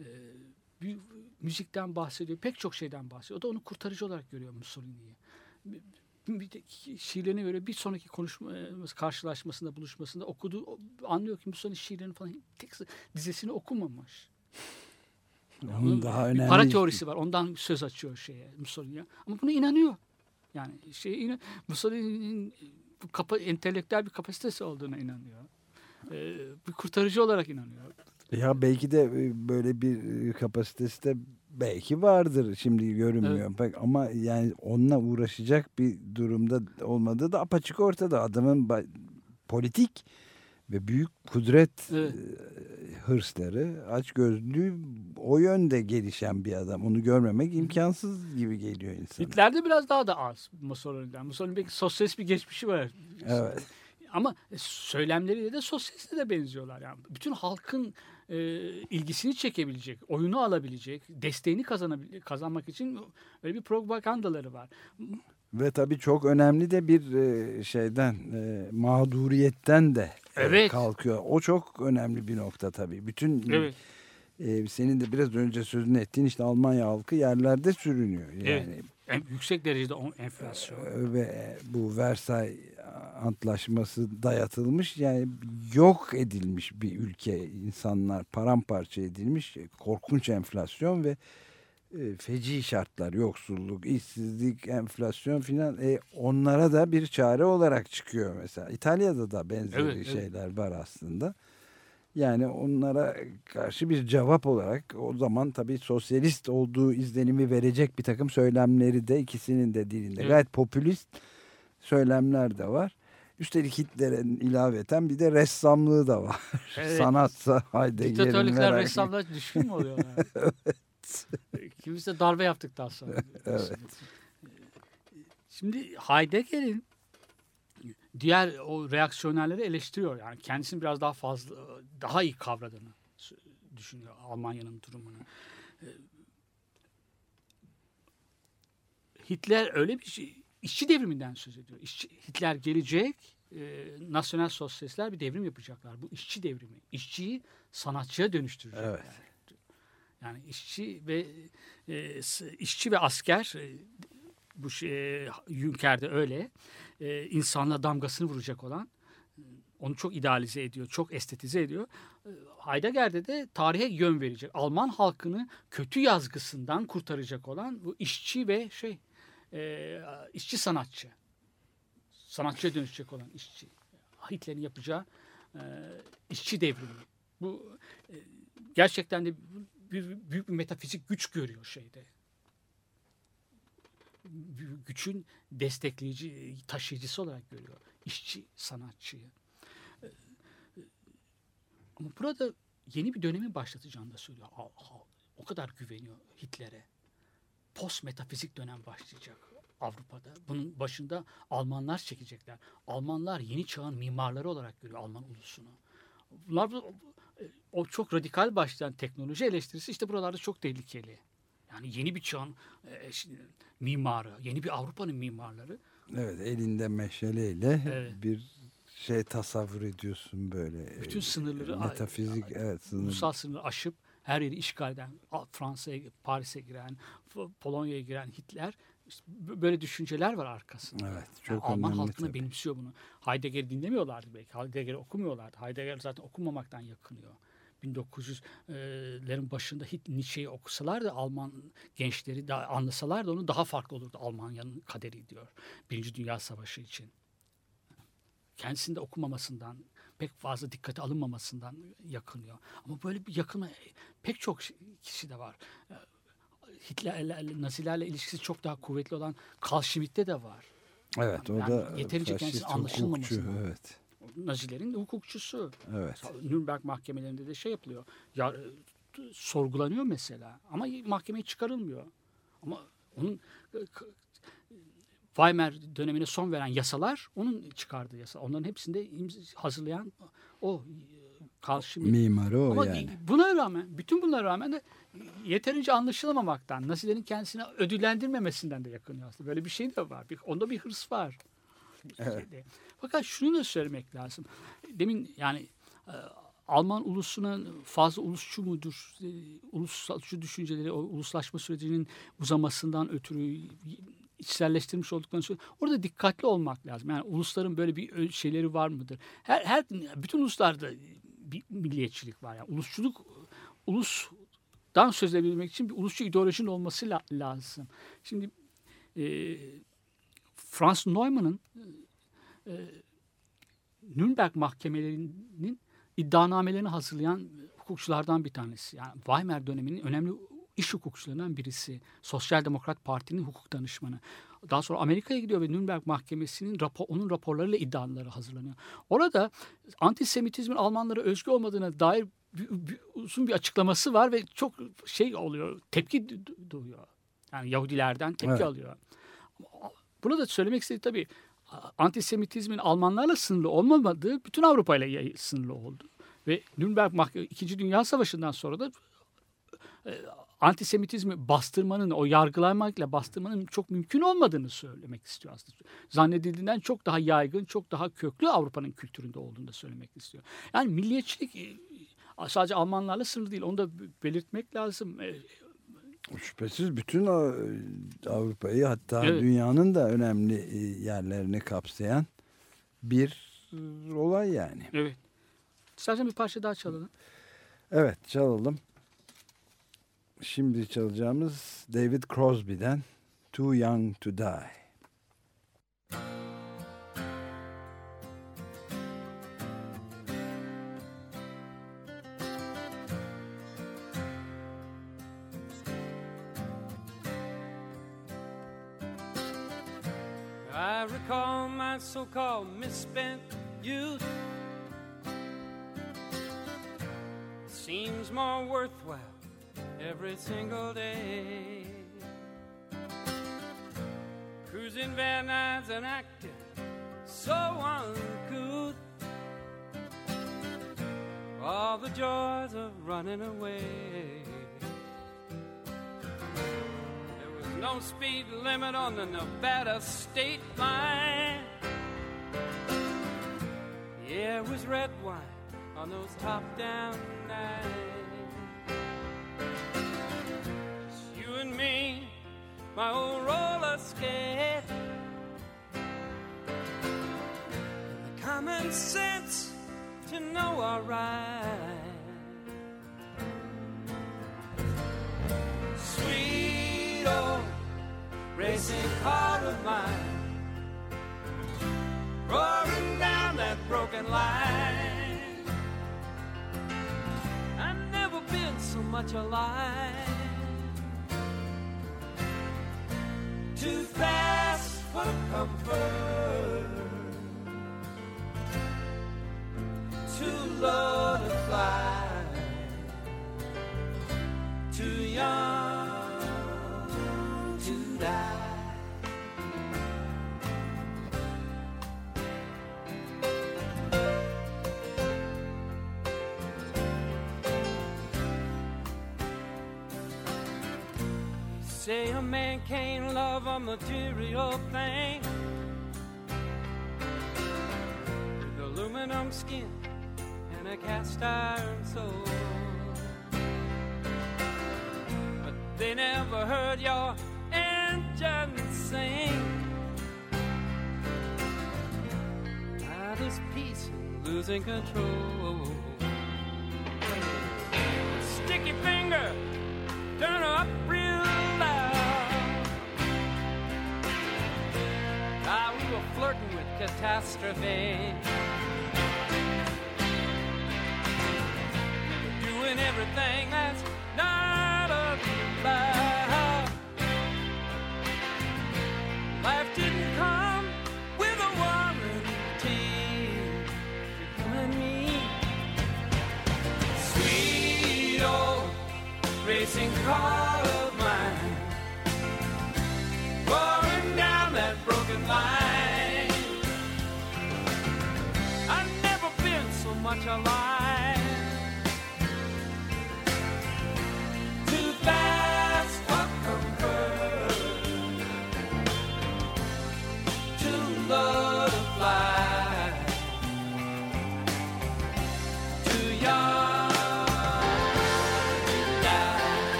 Ee, bir, müzikten bahsediyor. Pek çok şeyden bahsediyor. O da onu kurtarıcı olarak görüyor Mussolini'yi. Bir, de şiirlerini veriyor. Bir sonraki konuşma e, karşılaşmasında, buluşmasında okudu. o- Anlıyor ki Mussolini şiirlerini falan tek dizesini okumamış. Onun daha bir önemli para teorisi var. Ondan söz açıyor şeye Mussolini'ye. Ama buna inanıyor. Yani şey inan- Mussolini'nin bu kapa, entelektüel bir kapasitesi olduğuna inanıyor. Ee, bir kurtarıcı olarak inanıyor. Ya belki de böyle bir kapasitesi de belki vardır şimdi görünmüyor pek ama yani onunla uğraşacak bir durumda olmadığı da apaçık ortada adamın politik ve büyük kudret Evet. hırsları açgözlülüğü o yönde gelişen bir adam onu görmemek imkansız gibi geliyor insana. Hitler'de biraz daha da az Mussolini'den. Mussolini belki sosyalist bir geçmişi var. Evet. Ama söylemleriyle de sosyaliste de benziyorlar. Yani bütün halkın e, ilgisini çekebilecek, oyunu alabilecek, desteğini kazanabil- kazanmak için öyle bir propagandaları var. Ve tabii çok önemli de bir e, şeyden e, mağduriyetten de e, Evet. kalkıyor. O çok önemli bir nokta tabii. Bütün Evet. e, senin de biraz önce sözünü ettiğin işte Almanya halkı yerlerde sürünüyor. Yani Evet. En yüksek derecede enflasyon. e, ve bu Versay antlaşması dayatılmış. Yani yok edilmiş bir ülke. İnsanlar paramparça edilmiş. Korkunç enflasyon ve e, feci şartlar. Yoksulluk işsizlik enflasyon filan. E, onlara da bir çare olarak çıkıyor mesela. İtalya'da da benzeri Evet, evet. şeyler var aslında yani onlara karşı bir cevap olarak o zaman tabii sosyalist olduğu izlenimi verecek bir takım söylemleri de ikisinin de dilinde Evet. gayet popülist söylemler de var. Üstelik Hitler'in ilaveten bir de ressamlığı da var. Evet. Sanatsa Heidegger'in Diktatörlükler ressamlar düşkün mü oluyorlar? Kimisi de darbe yaptıktan sonra. Evet. Şimdi Heidegger'in diğer o reaksiyonerleri eleştiriyor. Yani kendisini biraz daha fazla, daha iyi kavradığını düşünüyor Almanya'nın durumunu. Ee, Hitler öyle bir şey, işçi devriminden söz ediyor. İşçi, Hitler gelecek, e, nasyonel sosyalistler bir devrim yapacaklar. Bu işçi devrimi. İşçiyi sanatçıya dönüştürecekler. Evet. Yani işçi ve e, işçi ve asker e, bu şey, e, Junker'de öyle e, insanla damgasını vuracak olan e, onu çok idealize ediyor, çok estetize ediyor. E, Heidegger'de de tarihe yön verecek. Alman halkını kötü yazgısından kurtaracak olan bu işçi ve şey e, işçi sanatçı. Sanatçıya dönüşecek olan işçi. Hitler'in yapacağı e, işçi devrimi. Bu e, gerçekten de büyük bir metafizik güç görüyor şeyde. Güçün destekleyici, taşıyıcısı olarak görüyor. işçi, sanatçıyı. Ee, Ama burada yeni bir dönemi başlatacağını da söylüyor. O kadar güveniyor Hitler'e. Post metafizik dönem başlayacak Avrupa'da. Bunun başında Almanlar çekecekler. Almanlar yeni çağın mimarları olarak görüyor Alman ulusunu. Bunlar bu- o çok radikal başlayan teknoloji eleştirisi işte buralarda çok tehlikeli. Yani yeni bir çağın e, şimdi mimarı, yeni bir Avrupa'nın mimarları. Evet elinde meşaleyle Evet. bir şey tasavvur ediyorsun böyle. Bütün e, sınırları metafizik evet sınır. ulusal sınırı aşıp her yeri işgal eden, Fransa'ya, Paris'e giren, Polonya'ya giren Hitler işte böyle düşünceler var arkasında. Evet, Yani çok Alman önemli halkına tabii. benimsiyor bunu. Heidegger'i dinlemiyorlardı belki. Heidegger'i okumuyorlardı. Heidegger zaten okumamaktan yakınıyor. 1900'lerin başında Nietzsche'yi okusalar da Alman gençleri da anlasalar da onu daha farklı olurdu Almanya'nın kaderi diyor. Birinci Dünya Savaşı için. Kendisinde okumamasından, pek fazla dikkate alınmamasından yakınıyor. Ama böyle bir yakınma pek çok kişi de var. Hitler'le, Nazilerle ilişkisi çok daha kuvvetli olan Karl Schmitt'te de var. Evet o Yani da yeterince kendisi hukukçu. anlaşılmamasından. Evet. Nazilerin hukukçusu. Evet. Nürnberg mahkemelerinde de şey yapılıyor. Ya, e, sorgulanıyor mesela ama mahkemeye çıkarılmıyor. Ama onun e, Weimar dönemine son veren yasalar onun çıkardığı yasa. Onların hepsinde hazırlayan o Schmitt. Mimarı o Ama yani. buna rağmen, bütün bunlara rağmen de yeterince anlaşılamamaktan, Nazilerin kendisini ödüllendirmemesinden de yakınıyor aslında. Böyle bir şey de var. Bir, onda bir hırs var. Şeyde. Fakat şunu da söylemek lazım. Demin yani e, Alman ulusunun fazla ulusçu mudur? E, Ulussalcı düşünceleri, o uluslaşma sürecinin uzamasından ötürü içselleştirmiş olduklarını söylüyor. Orada dikkatli olmak lazım. Yani ulusların böyle bir şeyleri var mıdır? Her, her bütün uluslarda bir milliyetçilik var. Yani ulusçuluk ulustan söz edebilmek için bir ulusçu ideolojinin olması la- lazım. Şimdi e, Franz Neumann'ın e, Nürnberg mahkemelerinin iddianamelerini hazırlayan hukukçulardan bir tanesi. Yani Weimar döneminin önemli iş hukukçularından birisi. Sosyal Demokrat Parti'nin hukuk danışmanı. Daha sonra Amerika'ya gidiyor ve Nürnberg Mahkemesi'nin rapor, onun raporlarıyla iddiaları hazırlanıyor. Orada antisemitizmin Almanlara özgü olmadığına dair bir- bir- uzun bir açıklaması var ve çok şey oluyor, tepki du- duyuyor. Yani Yahudilerden tepki Evet. alıyor. Bunu da söylemek istediğim tabii antisemitizmin Almanlarla sınırlı olmamadığı bütün Avrupa ile sınırlı oldu. Ve Nürnberg Mahkemesi 2. Dünya Savaşı'ndan sonra da e, antisemitizmi bastırmanın, o yargılamakla bastırmanın çok mümkün olmadığını söylemek istiyor aslında. Zannedildiğinden çok daha yaygın, çok daha köklü Avrupa'nın kültüründe olduğunu da söylemek istiyor. Yani milliyetçilik e, sadece Almanlarla sınırlı değil. Onu da belirtmek lazım. Şüphesiz bütün e, Avrupa'yı hatta Evet. dünyanın da önemli e, yerlerini kapsayan bir olay yani. Evet. İstersen bir parça daha çalalım. Evet çalalım. Şimdi çalacağımız David Crosby'den Too Young to Die. Misspent youth. Seems more worthwhile every single day. Cruising Van Nuys and acting so uncouth. All the joys of running away. There was no speed limit on the Nevada state line. Yeah, it was red wine on those top down nights. Just you and me, my old roller skate. And the common sense to know our right. Sweet old racing car of mine, roaring down that broken line. I've never been so much alive. Too fast for comfort, too low to fly, too young Say a man can't love a material thing with aluminum skin and a cast iron soul. But they never heard your engine sing. Now this peace and losing control. Sticky finger, turn up with catastrophe. Doing everything that's not allowed. Life didn't come with a warranty for you and me. Sweet old racing car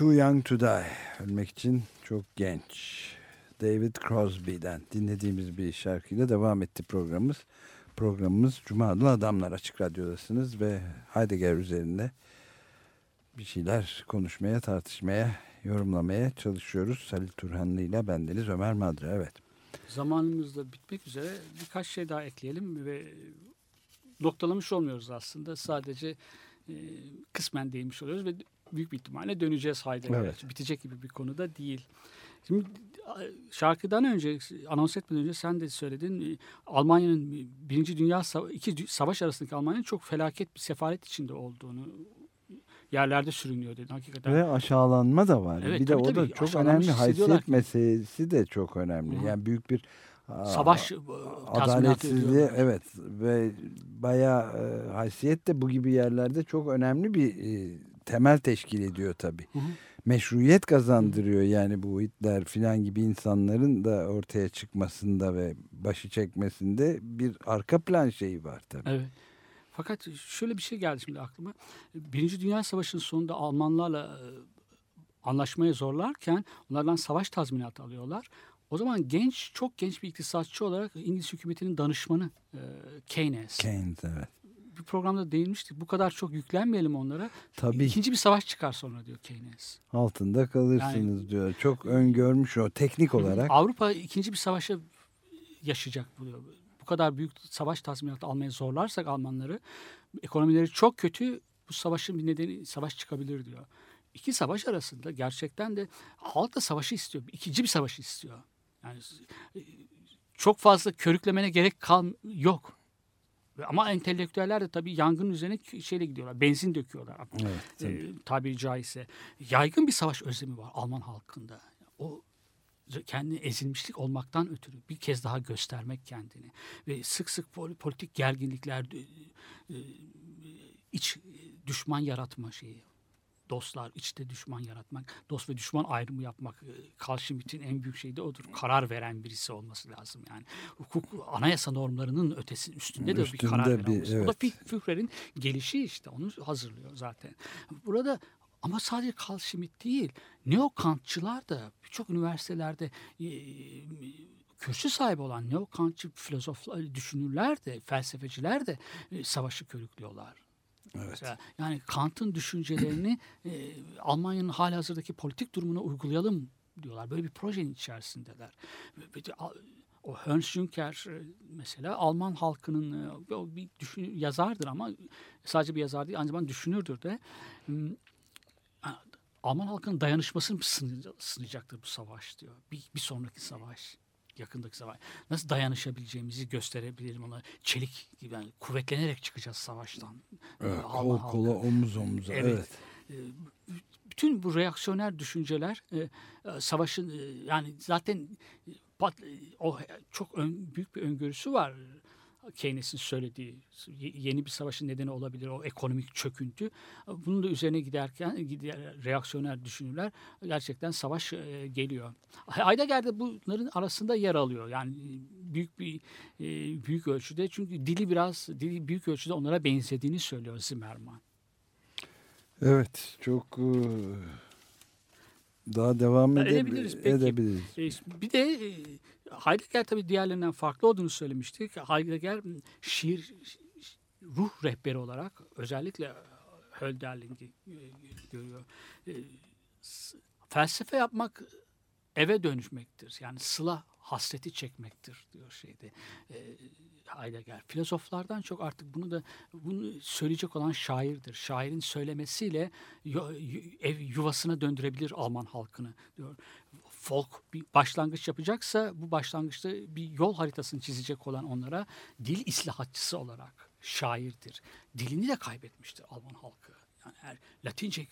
Too Young to Die. Ölmek için çok genç. David Crosby'den dinlediğimiz bir şarkıyla devam etti programımız. Programımız Cuma adlı Adamlar Açık Radyo'dasınız ve Heidegger üzerinde bir şeyler konuşmaya, tartışmaya, yorumlamaya çalışıyoruz. Halil Turhanlı ile bendeniz Ömer Madre. Evet. Zamanımız da bitmek üzere birkaç şey daha ekleyelim ve noktalamış olmuyoruz aslında. Sadece e, kısmen değinmiş oluyoruz ve büyük bir ihtimalle döneceğiz Heidegger'e. Evet. Bitecek gibi bir konuda değil. Şimdi şarkıdan önce anons etmeden önce sen de söyledin. e, Almanya'nın Birinci Dünya iki savaş arasındaki Almanya'nın çok felaket bir sefaret içinde olduğunu yerlerde sürünüyor dedin. Hakikaten Ve aşağılanma da var. Evet, bir de tabii, o da tabii. çok önemli. Haysiyet ki. meselesi de çok önemli. Hı. Yani büyük bir savaş e, adaletsizliği evet ve bayağı e, haysiyet de bu gibi yerlerde çok önemli bir e, temel teşkil ediyor tabii. Hı hı. Meşruiyet kazandırıyor yani bu Hitler filan gibi insanların da ortaya çıkmasında ve başı çekmesinde bir arka plan şeyi var tabii. Evet. Fakat şöyle bir şey geldi şimdi aklıma. Birinci Dünya Savaşı'nın sonunda Almanlarla e, anlaşmaya zorlarken onlardan savaş tazminatı alıyorlar. O zaman genç, çok genç bir iktisatçı olarak İngiliz hükümetinin danışmanı e, Keynes. Keynes evet. Bir programda değinmiştik. Bu kadar çok yüklenmeyelim onlara. Tabii İkinci bir savaş çıkar sonra diyor Keynes. altında kalırsınız diyor. Çok öngörmüş o teknik olarak. Avrupa ikinci bir savaşı yaşayacak bu diyor. Bu kadar büyük savaş tazminatı almaya zorlarsak Almanları ekonomileri çok kötü bu savaşın bir nedeni savaş çıkabilir diyor. İki savaş arasında gerçekten de halk da savaşı istiyor. İkinci bir savaşı istiyor. Yani e, çok fazla körüklemene gerek kal yok. Ama entelektüeller de tabii yangın üzerine şeyle gidiyorlar. Benzin döküyorlar. Evet, e, tabii. tabiri caizse. Yaygın bir savaş özlemi var Alman halkında. O kendi ezilmişlik olmaktan ötürü bir kez daha göstermek kendini ve sık sık pol- politik gerginlikler e, e, iç düşman yaratma şeyi dostlar içte düşman yaratmak dost ve düşman ayrımı yapmak e, Carl Schmitt'in en büyük şeyi de odur karar veren birisi olması lazım yani hukuk anayasa normlarının ötesi üstünde de bir karar veren bir- olması. o da evet. Füh- Führer'in gelişi işte onu hazırlıyor zaten burada ama sadece Carl Schmitt değil neo-Kantçılar da birçok üniversitelerde e, kürsü sahibi olan neo-Kantçı filozoflar, düşünürler de felsefeciler de e, savaşı körüklüyorlar. Mesela, yani Kant'ın düşüncelerini e, Almanya'nın halihazırdaki politik durumuna uygulayalım diyorlar. Böyle bir projenin içerisindeler. O Ernst Juncker e, mesela Alman halkının e, bir düşün, yazardır ama sadece bir yazar değil aynı zamanda düşünürdür de. Hmm, Alman halkının dayanışmasını sını- sınayacaktır bu savaş diyor. Bir, bir sonraki savaş yakındaki savaş. Nasıl dayanışabileceğimizi gösterebilirim ona. Çelik gibi yani kuvvetlenerek çıkacağız savaştan. Evet, Alman kol kola halkı. omuz omuza. Evet. Evet. Ee, bütün bu reaksiyoner düşünceler e, e, savaşın e, yani zaten pat- o çok ön- büyük bir öngörüsü var. Keynes'in söylediği ye- yeni bir savaşın nedeni olabilir o ekonomik çöküntü. Bunun da üzerine giderken gider, reaksiyoner düşünürler gerçekten savaş e, geliyor. Heidegger de bunların arasında yer alıyor. Yani büyük bir e, büyük ölçüde çünkü dili biraz dili büyük ölçüde onlara benzediğini söylüyor Zimmerman. Evet çok e, daha devam edebiliriz. edebiliriz, peki. edebiliriz. E, Bir de e, Heidegger tabii diğerlerinden farklı olduğunu söylemiştik. Heidegger şiir ruh rehberi olarak özellikle Hölderlin'i e, görüyor. E, Felsefe yapmak eve dönüşmektir. Yani sıla hasreti çekmektir diyor şeyde. E, Heidegger. Filozoflardan çok artık bunu da bunu söyleyecek olan şairdir. Şairin söylemesiyle ev yuvasına döndürebilir Alman halkını diyor. Folk bir başlangıç yapacaksa bu başlangıçta bir yol haritasını çizecek olan onlara dil islahatçısı olarak şairdir. Dilini de kaybetmiştir Alman halkı. Yani eğer Latince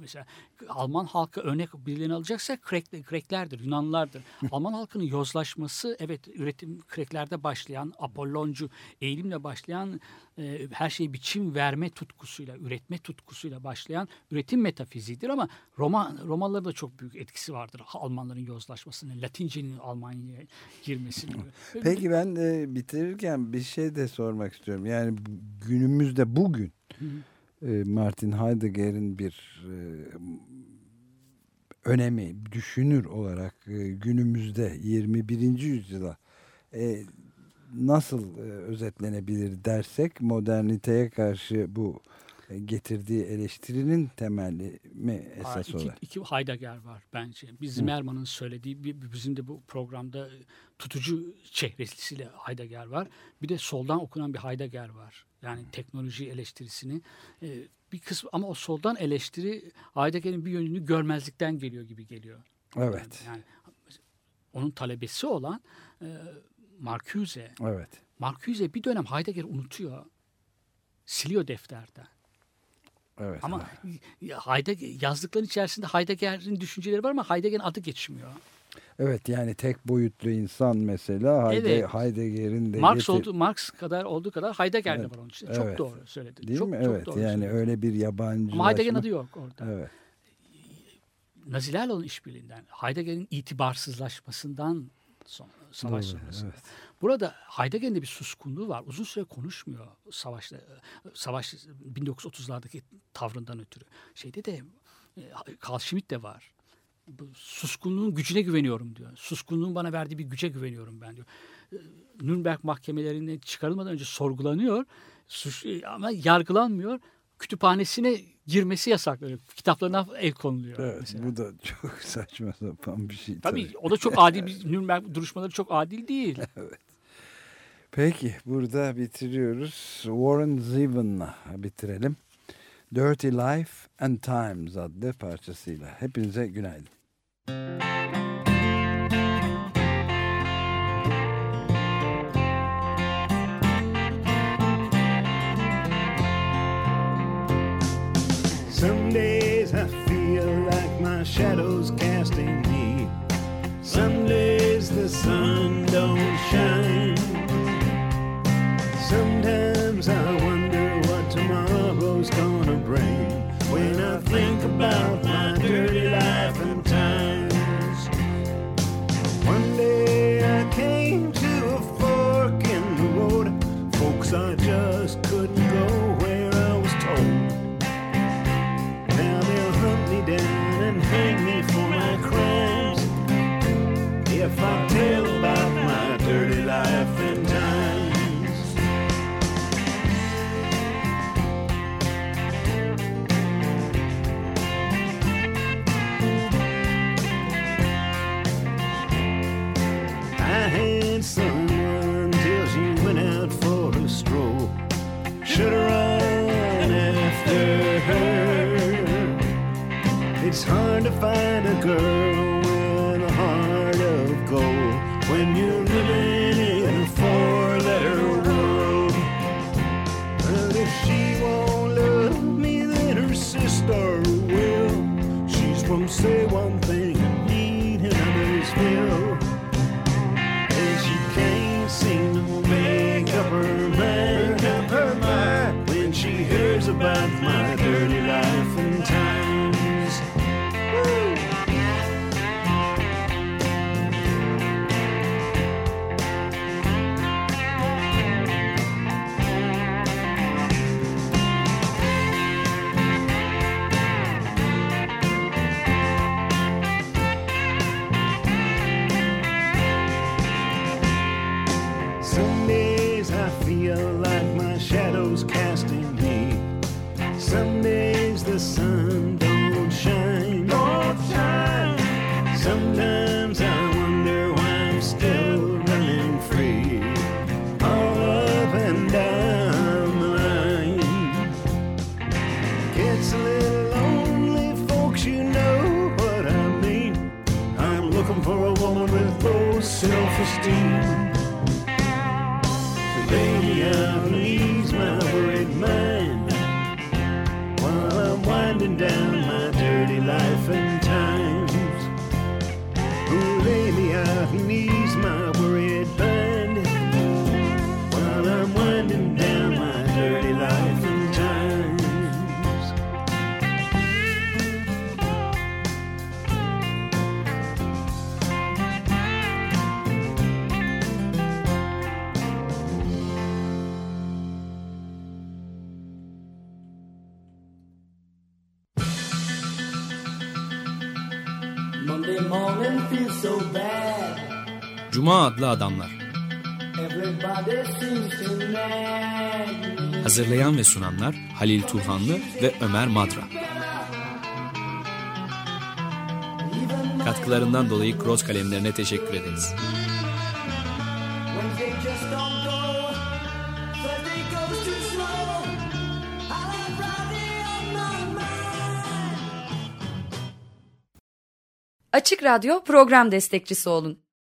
mesela Alman halkı örnek birilerini alacaksa Krek, Kreklerdir, Yunanlılardır. Alman halkının yozlaşması evet üretim Kreklerde başlayan Apolloncu eğilimle başlayan e, her şeyi biçim verme tutkusuyla, üretme tutkusuyla başlayan üretim metafiziğidir ama Roma Romalıların da çok büyük etkisi vardır Almanların yozlaşmasının, Latince'nin Almanya'ya girmesinin. Peki ben e, bitirirken bir şey de sormak istiyorum. Yani günümüzde bugün e, Martin Heidegger'in bir e, önemi düşünür olarak e, günümüzde 21. yüzyıla e, nasıl e, özetlenebilir dersek moderniteye karşı bu e, getirdiği eleştirinin temeli mi Aa, esas iki, olarak? iki Heidegger var bence. Bir Zimmerman'ın söylediği, bizim de bu programda tutucu çehresiyle Heidegger var. Bir de soldan okunan bir Heidegger var. Yani teknoloji eleştirisini e, bir kısmı ama o soldan eleştiri Heidegger'in bir yönünü görmezlikten geliyor gibi geliyor. Evet. Yani onun talebesi olan e, Marcuse. Evet. Marcuse bir dönem Heidegger unutuyor. Siliyor defterden. Evet. Ama ya Heidegger, yazdıkların içerisinde Heidegger'in düşünceleri var ama Heidegger'in adı geçmiyor. Evet yani tek boyutlu insan mesela Heide, Evet. Heidegger'in de Marx getir- oldu Marx kadar olduğu kadar Heidegger de Evet, var onun. Çok evet. doğru söyledi. değil çok, mi? çok evet doğru yani söyledi. öyle bir yabancı. Ama Heidegger'in adı yok orada. Evet. Nazilerle olan işbirliğinden, Heidegger'in itibarsızlaşmasından sonra, savaş Doğru, sonrası. evet. Burada Heidegger'in de bir suskunluğu var. Uzun süre konuşmuyor savaşta. Savaş 1930'lardaki tavrından ötürü. Şeyde de e, Carl Schmitt de var. Suskunluğun gücüne güveniyorum diyor. Suskunluğun bana verdiği bir güce güveniyorum ben diyor. E, Nürnberg mahkemelerine çıkarılmadan önce sorgulanıyor. Suç, e, ama yargılanmıyor. Kütüphanesine girmesi yasaklanıyor. Kitaplarına el konuluyor. Evet, mesela. bu da çok saçma sapan bir şey. Tabii o da çok adil bir Nürnberg duruşmaları çok adil değil. Peki burada bitiriyoruz. Warren Zevon'la bitirelim. Dirty Life and Times adlı parçasıyla. Hepinize günaydın. Someday Some days I feel like my shadow's casting me. Some days the sun don't shine. Don't shine. Sometimes Cuma adlı adamlar. Hazırlayan ve sunanlar Halil Turhanlı ve Ömer Madra. Katkılarından dolayı Cross kalemlerine teşekkür ederiz. Açık Radyo program destekçisi olun